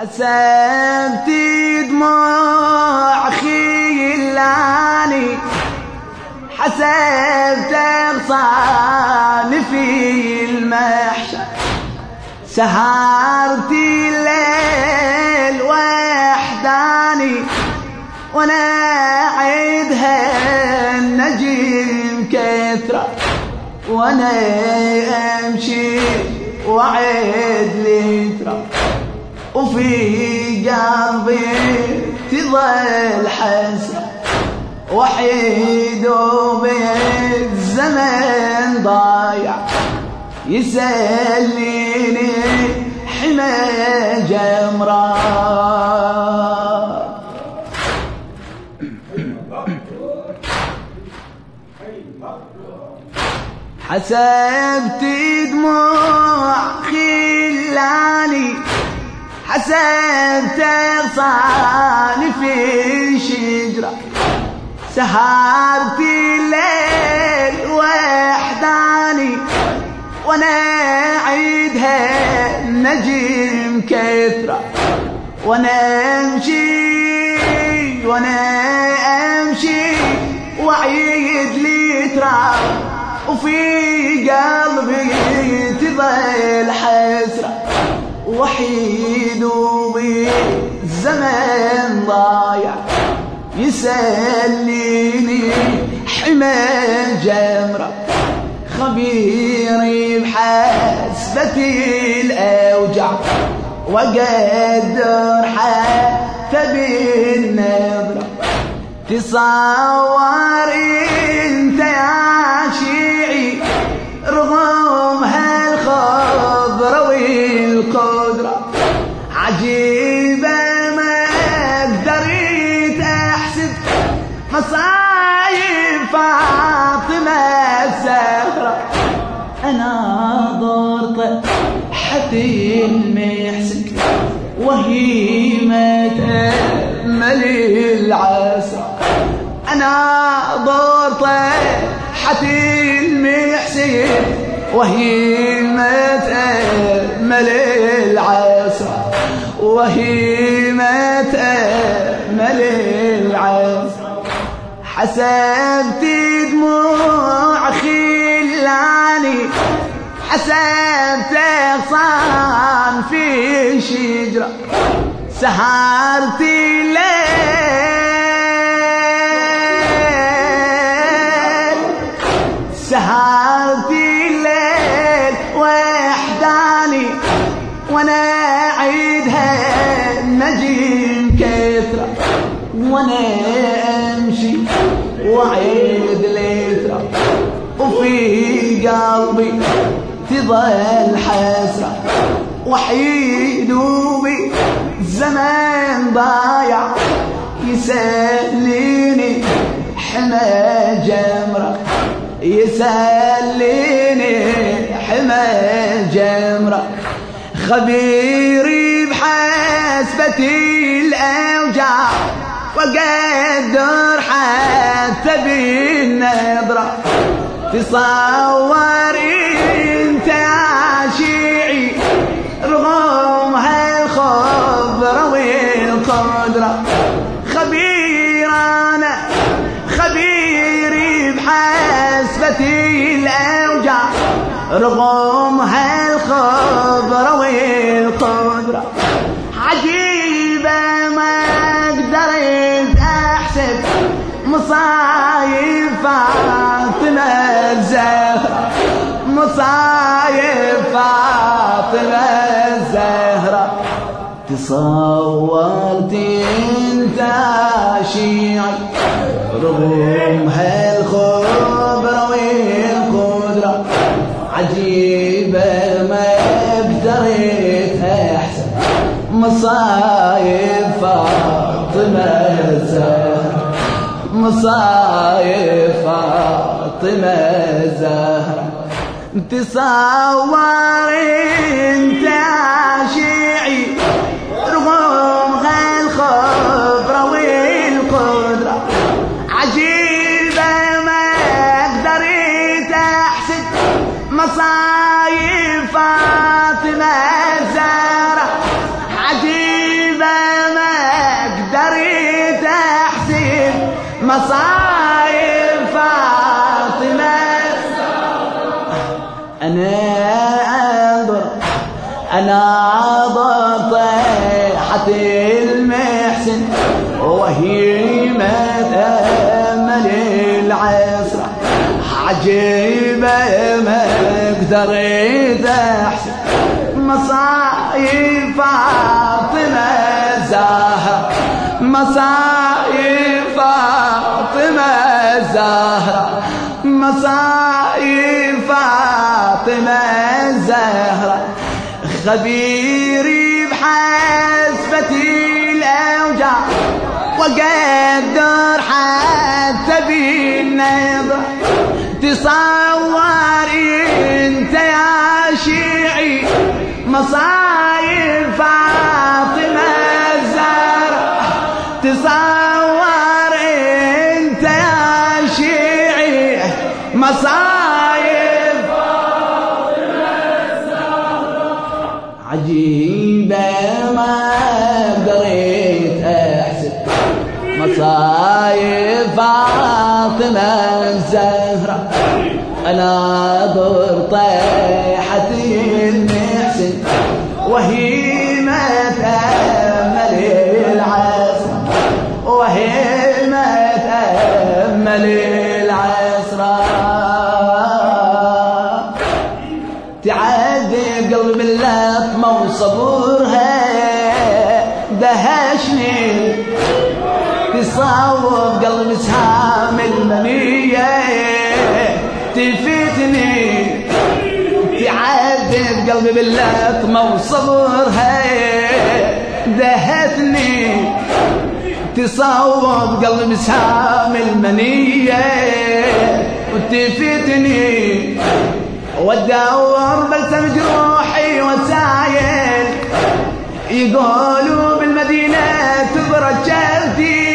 حسبت دموع خيلاني حسبت اغصان في المحشر. سهرت الليل وحداني وأنا عيدها النجم كثرة. وأنا أمشي وعيد لترى وفي قلبي تظل حسرة وحيد وبالزمن ضايع. يسليني حمى جمرة. حسبت دموع خلاني حسبت اغصاني في شجرة. سهرت الليل وحداني وأنا عيدها النجم كثرة. وأنا أمشي وأنا أمشي وعيد لي تراب وفي قلبي تظل حسرة. وحيد وبالزمن ضايع. يسليني حمى جمرة خبيري بحسبة الأوجع. وقدر حتى بالنظرة تصور أنت يا حتى المحسن وهي ما تأمل العسى. أنا ضرت حتى المحسن وهي ما تأمل العسى. وهي ما تأمل العسى. حسبت دموع خلاني. حسبت اغصان في شجرة سهرت الليل سهرت الليل وحداني وأنا عيدها النجم كثرة وأنا امشي وعيد ليترة وفي قلبي تظل حسرة وحيد وبي زمان ضايع يسليني حمى جمرة يسليني حمى جمرة خبيري بحسبة الأوجاع وقدر حتى بالنظرة تصور والقدرة خبير أنا خبيري بحسبة الأوجاع. رغم هالخبرة والقدرة عجيبة ما قدرت أحسب. مصايب فاطمة الزهرة مصايب فاطمة تصورت انت شيعي رغم هالخبرة والقدرة. عجيبة ما قدرت أحسن. مصايب فاطمة الزهرة مصايب فاطمة الزهرة تصور انت شيعي. الخبرة والقدرة. عجيبة ما أقدر احسد مصايب فاطمة الزهرة عجيبة ما أقدر احسد مصايب فاطمة الزهرة أنا أنظر أنا وهي متأمل العسرة عجيبة ما قدرت أحسن مصايب فاطمة زهرة مصايب فاطمة زهرة مصايب فاطمة زهرة خبيري بحسبتي الأوجاع. وقدر حتى بالنظر تصور انت يا شيعي مصايب فاطمة الزهرة. أنا ضر طيحة المحسن وهي ما تفتني تعدي بقلبي باللطمة وصبرها. دهتني. تصوب قلبي سهام المنية. وتفتني وأدور بلسم جروحي وسايل. يقولوا بالمدينة تبرد جلدي.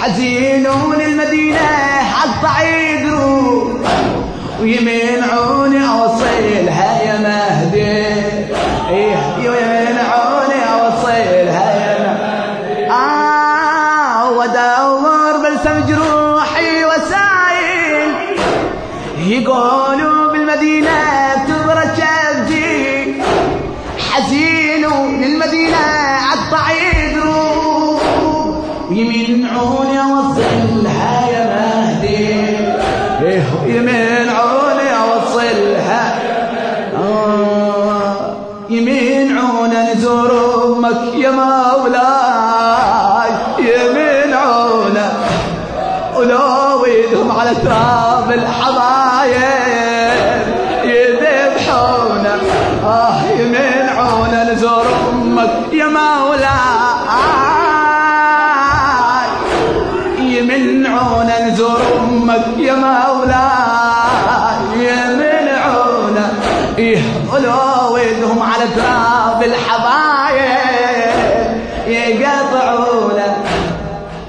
حزينون المدينة. حق يدروا ويمنعوني يمنعونا نزور أمك يا مولاي يمنعونا ولويدهم على تراب يقطعونا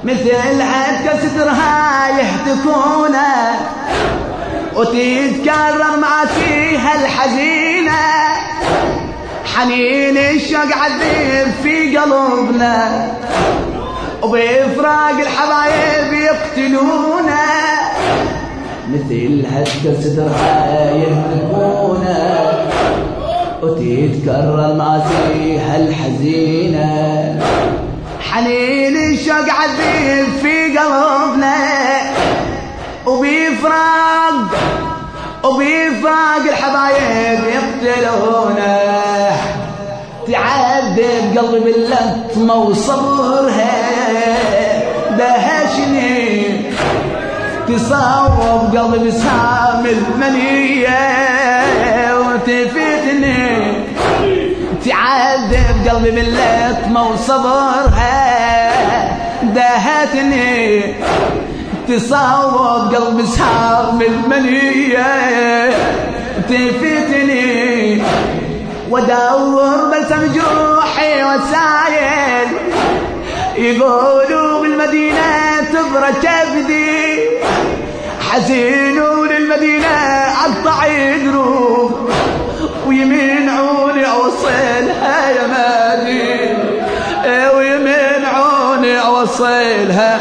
مثل عدك سترها يهتكونا وتتكرر مع فيها الحزينة. حنين الشوق عذب في قلوبنا. وبإفراق الحبايب يقتلونا. مثل هدك صدرها يهتكونا وتتكرر مع فيها الحزينة. حنين الشوق عذب في قلوبنا وبيفراق وبيفراق الحبايب يقتلونا. تعذب قلبي باللطمة وصبرها دهشني تصوب قلبي سام المنية. وتفتني تعذب قلبي باللطمة وصبرها دهتني تصوب قلبي سام المنية. تفتني وادور بلسم جروحي وسايل. يقولوا بالمدينة تبرى كبدي. حزينون المدينة أقطع يدروا ويمنعوني أوصلها يا مادي. ويمنعوني أوصلها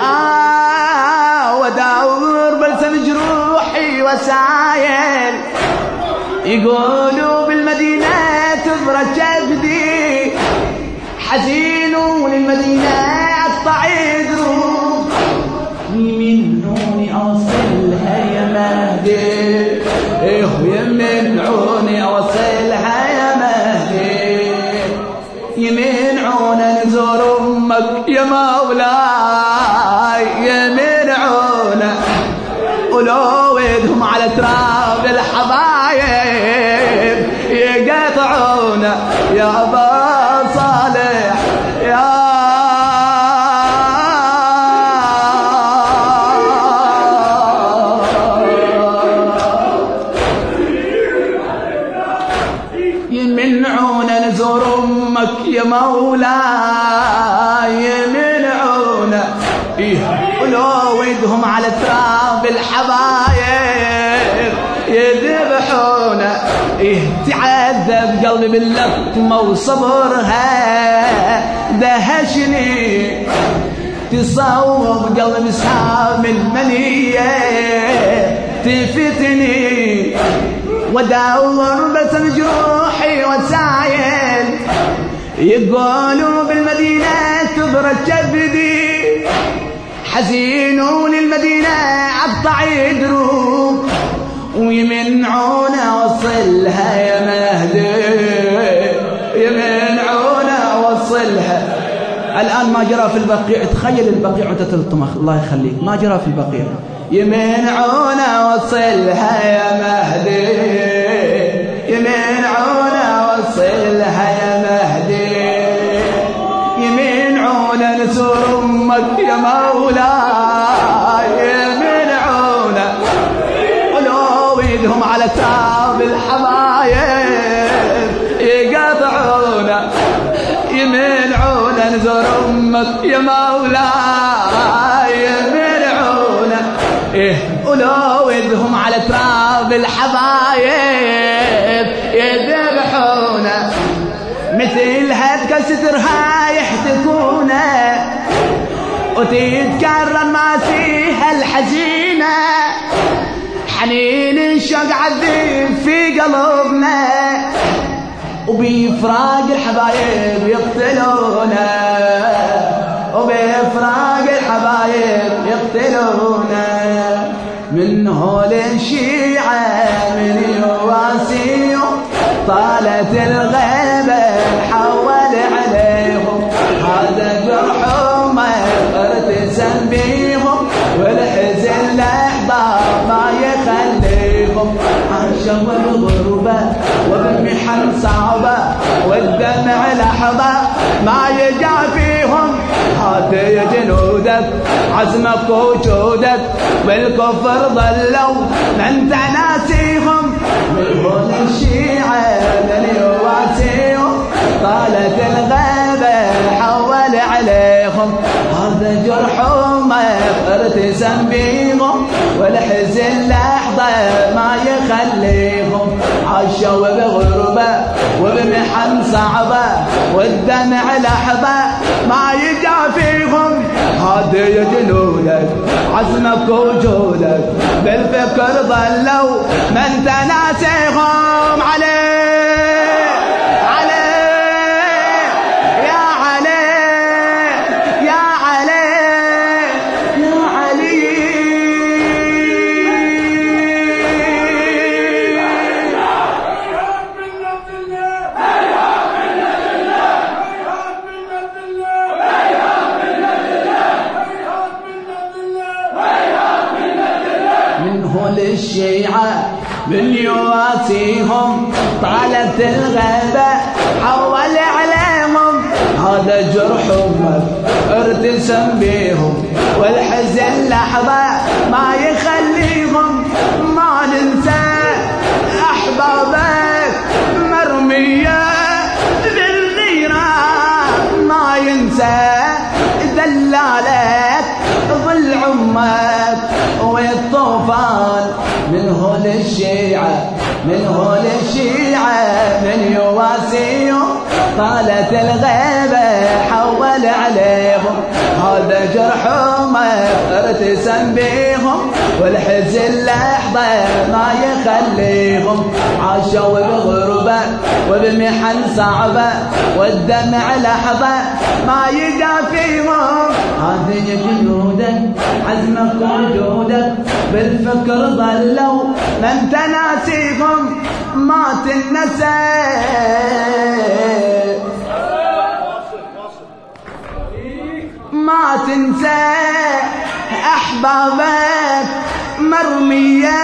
آه ودور بلسم جروحي وسايل. يقولوا بالمدينة تبرى جبدي حزين وللمدينة أقطع يا مولاي يمنعونا ولو ايدهم على تراب الحبايب يقطعونا يا أبا صالح يا يمنعونا نزور أمك يا مولاي. باللطمة وصبرها دهشني تصوب قلبي سام المنية تفتني. ودور بس جروحي وسايل يقولوا بالمدينة تبرد جبدي حزين للمدينة عطع دروب ويمنعونا وصلها يا مهدي. يمنعونا وصلها الآن ما جرى في البقيع. تخيل البقيع وانت تلطمخ الله يخليك. ما جرى في البقيع. يمنعونا وصلها يا مهدي. يا مولاي يمنعونا إيه. ولو ايدهم على تراب الحبايب يذبحونا. مثل هاد سترها يحتكونا وتتكرر ما فيها الحزينة. حنين الشوق عذب في قلبنا وبإفراق الحبايب يقتلونا. وبإفراق الحبايب يقتلونا من هول الشيعة من يواسيهم طالت الغيبة حول عليهم. هذا جرحهم ارتسم بيهم والحزن لحظة ما يخليهم. عاشوا الغربة وبمحن صعبة والدمع لحظة جنودك عزمك وجودك بالكفر ظلوا من تناسيهم. هون الشيعة من يواسيهم طالت الغابة حول عليهم. هذا جرحهم ارتسم بيهم والحزن لحظة ما يخليهم. عاشوا بغربة وبمحن صعبة والدمع لحظة يا جنودك عزمك وجودك بالفكر ظلوا من تناسيهم عليه الشيعة من يواسيهم طالت الغابة حول عليهم هذا جرحهم ارتسم بيهم والحزن لحظة ما يخليهم ما ننسى. أحبابك مرمية بالغيرة ما ينسى. دلالك ظل عمك والطوفان من هول الشيعة من هول الشيعة من يواسيهم. طالت الغ الغيبة حول عليهم. هذا جرح ما ارتسم بيهم والحزن لحظة ما يخليهم. عاشوا بغربة وبمحن صعبة والدمع لحظة ما يجافيهم هذه جنودك عزمك وجودك بالفكر ظلوا من تناسيهم ما تنسى. ما تنسى أحبابك مرمية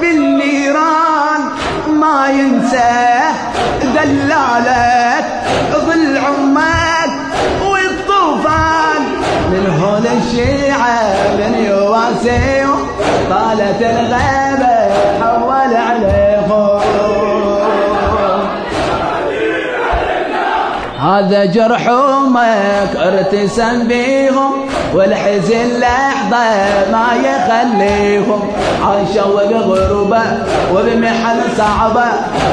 بالنيران. ما ينسى دلالك ظل عمك من هول الشيعة من يواسيهم طالت الغابة حول عليهم هذا جرح أمك ارتسم بيهم. والحزن لحظة ما يخليهم. عاشوا بغربة وبمحن صعبة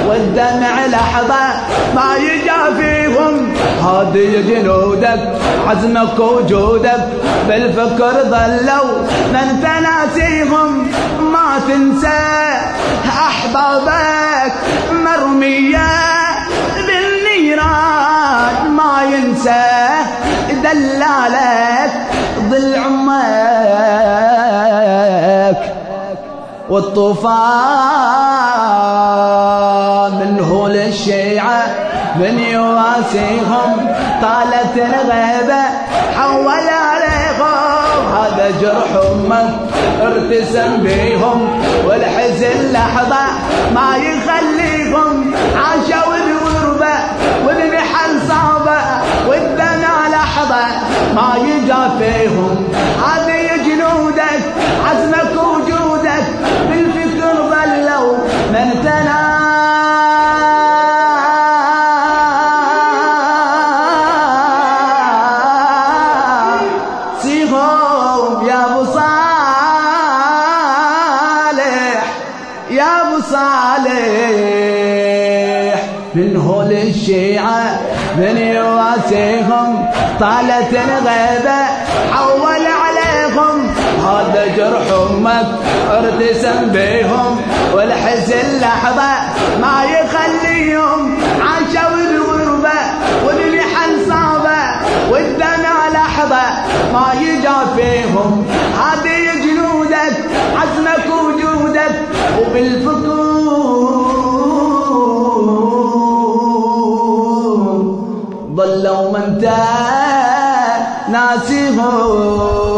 والدمع لحظة ما يجافيهم هذه جنودك عزمك وجودك بالفكر ظلوا من تناسيهم. ما تنسى أحبابك مرمية. والطوفان من هو للشيعة من يواسيهم طالت الغيبة حول عليهم. هذا جرح أمك ارتسم بيهم والحزن لحظة ما يخليهم. عاشوا الغربة والمحن صعبة والدمع لحظة ما يجافيهم. هذه جنودك عزمك وجودك. من تناسيهم يا أبو صالح يا أبو صالح. من هول الشيعة من يواسيهم طالت الغيبة أمك أرتسم بيهم والحزن لحظة ما يخليهم عاشوا الغربة والمحن صعبة والدمع لحظة ما يجافيهم هذه جنودك عزمك وجودك وبالفكور ضلوا من ناسيهم